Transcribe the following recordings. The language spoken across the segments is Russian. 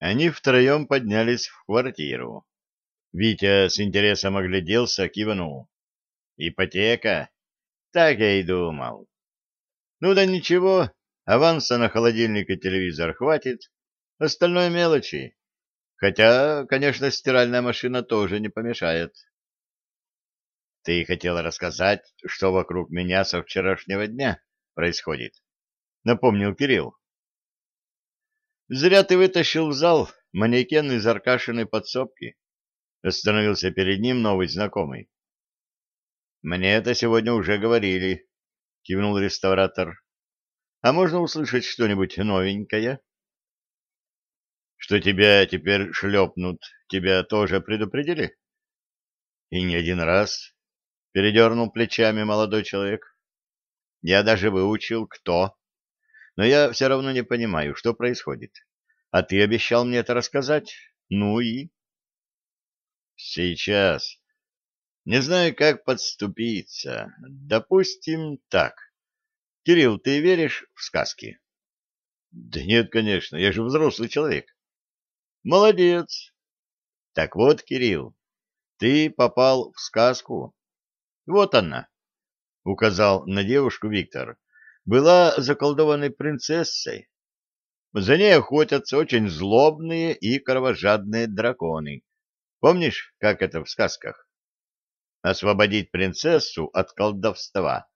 Они втроем поднялись в квартиру. Витя с интересом огляделся, кивнул. «Ипотека?» «Так я и думал». «Ну да ничего, аванса на холодильник и телевизор хватит, остальное мелочи. Хотя, конечно, стиральная машина тоже не помешает». «Ты хотел рассказать, что вокруг меня со вчерашнего дня происходит?» — напомнил Кирилл. Зря ты вытащил в зал манекен из Аркашиной подсобки. Остановился перед ним новый знакомый. Мне это сегодня уже говорили, кивнул реставратор. А можно услышать что-нибудь новенькое? Что тебя теперь шлепнут, тебя тоже предупредили? И не один раз, передернул плечами молодой человек. Я даже выучил, кто но я все равно не понимаю, что происходит. А ты обещал мне это рассказать. Ну и? Сейчас. Не знаю, как подступиться. Допустим, так. Кирилл, ты веришь в сказки? Да нет, конечно, я же взрослый человек. Молодец. Так вот, Кирилл, ты попал в сказку. Вот она, указал на девушку Виктор была заколдованной принцессой. За ней охотятся очень злобные и кровожадные драконы. Помнишь, как это в сказках? Освободить принцессу от колдовства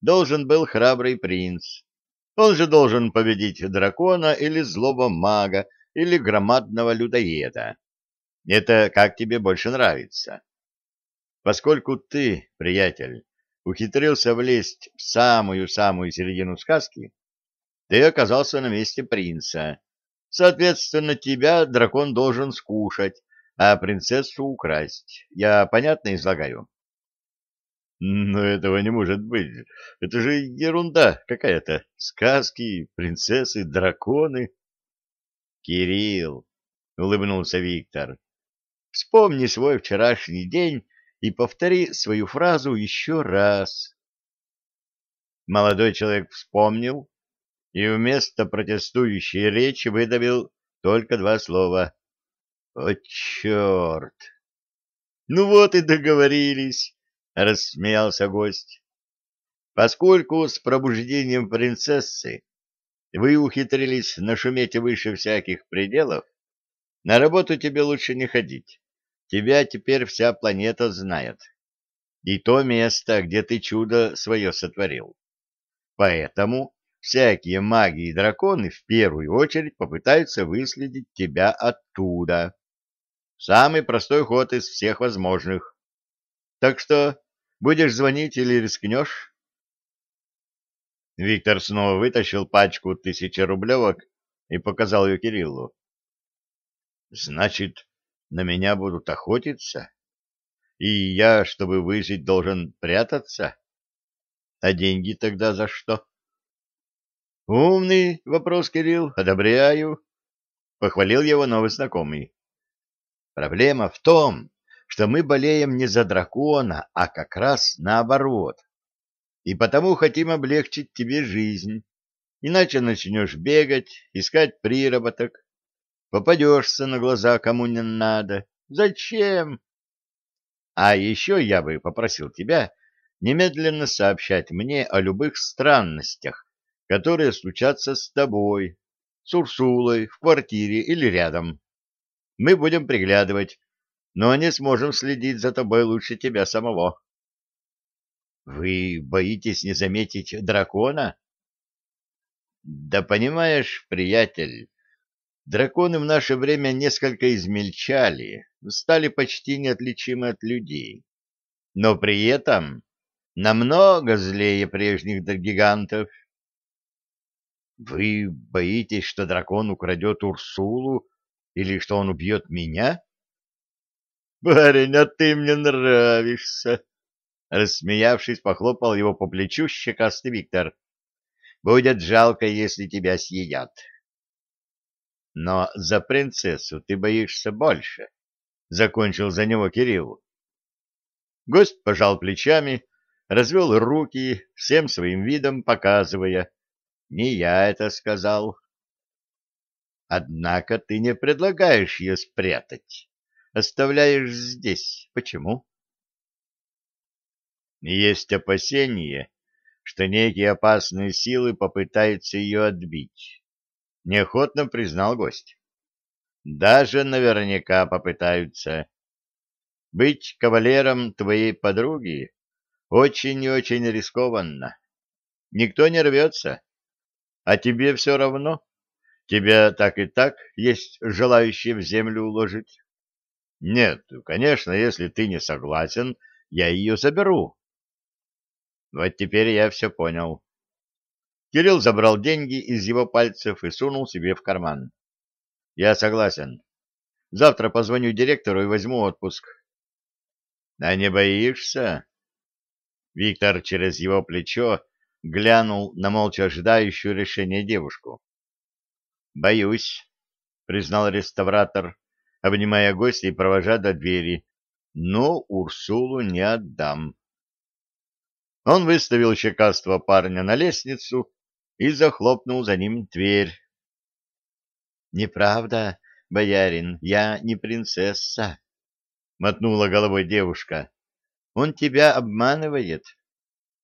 должен был храбрый принц. Он же должен победить дракона или злого мага, или громадного людоеда. Это как тебе больше нравится? Поскольку ты, приятель, ухитрился влезть в самую-самую середину сказки, ты оказался на месте принца. Соответственно, тебя дракон должен скушать, а принцессу украсть. Я понятно излагаю? Но этого не может быть. Это же ерунда какая-то. Сказки, принцессы, драконы. Кирилл, улыбнулся Виктор, вспомни свой вчерашний день и повтори свою фразу еще раз. Молодой человек вспомнил и вместо протестующей речи выдавил только два слова. «О, черт!» «Ну вот и договорились», — рассмеялся гость. «Поскольку с пробуждением принцессы вы ухитрились нашуметь выше всяких пределов, на работу тебе лучше не ходить. Тебя теперь вся планета знает. И то место, где ты чудо свое сотворил. Поэтому всякие маги и драконы в первую очередь попытаются выследить тебя оттуда. Самый простой ход из всех возможных. Так что будешь звонить или рискнешь? Виктор снова вытащил пачку тысячерублевок и показал ее Кириллу. — Значит, на меня будут охотиться, и я, чтобы выжить, должен прятаться? А деньги тогда за что? Умный вопрос, Кирилл, одобряю, похвалил его новый знакомый. Проблема в том, что мы болеем не за дракона, а как раз наоборот. И потому хотим облегчить тебе жизнь. Иначе начнешь бегать, искать приработок, Попадешься на глаза кому не надо. Зачем? А еще я бы попросил тебя немедленно сообщать мне о любых странностях, которые случатся с тобой, с Урсулой, в квартире или рядом. Мы будем приглядывать, но не сможем следить за тобой лучше тебя самого. Вы боитесь не заметить дракона? Да понимаешь, приятель, Драконы в наше время несколько измельчали, стали почти неотличимы от людей, но при этом намного злее прежних гигантов. Вы боитесь, что дракон украдет Урсулу или что он убьет меня? Парень, а ты мне нравишься! Рассмеявшись, похлопал его по плечу щекастый Виктор. Будет жалко, если тебя съедят. Но за принцессу ты боишься больше, — закончил за него Кирилл. Гость пожал плечами, развел руки, всем своим видом показывая. Не я это сказал. Однако ты не предлагаешь ее спрятать. Оставляешь здесь. Почему? Есть опасение, что некие опасные силы попытаются ее отбить. Неохотно признал гость. Даже наверняка попытаются. Быть кавалером твоей подруги очень и очень рискованно. Никто не рвется. А тебе все равно. Тебя так и так есть желающие в землю уложить. Нет, конечно, если ты не согласен, я ее заберу. Вот теперь я все понял. Кирилл забрал деньги из его пальцев и сунул себе в карман. Я согласен. Завтра позвоню директору и возьму отпуск. А не боишься? Виктор через его плечо глянул на молча ожидающую решения девушку. Боюсь, признал реставратор, обнимая гостя и провожая до двери. Но Урсулу не отдам. Он выставил щекастого парня на лестницу и захлопнул за ним дверь. Неправда, боярин, я не принцесса, мотнула головой девушка. Он тебя обманывает.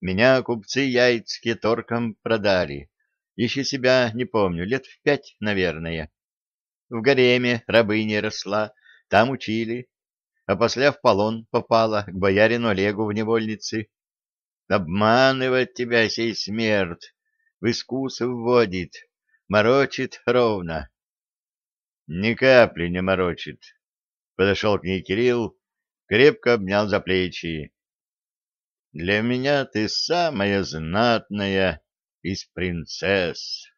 Меня купцы яицкие торком продали. Еще себя не помню, лет в пять, наверное. В гареме рабыня росла, там учили, а после в полон попала к боярину Олегу в невольнице. Обманывать тебя сей смерть, в искус вводит, морочит ровно. Ни капли не морочит. Подошел к ней Кирилл, крепко обнял за плечи. Для меня ты самая знатная из принцесс.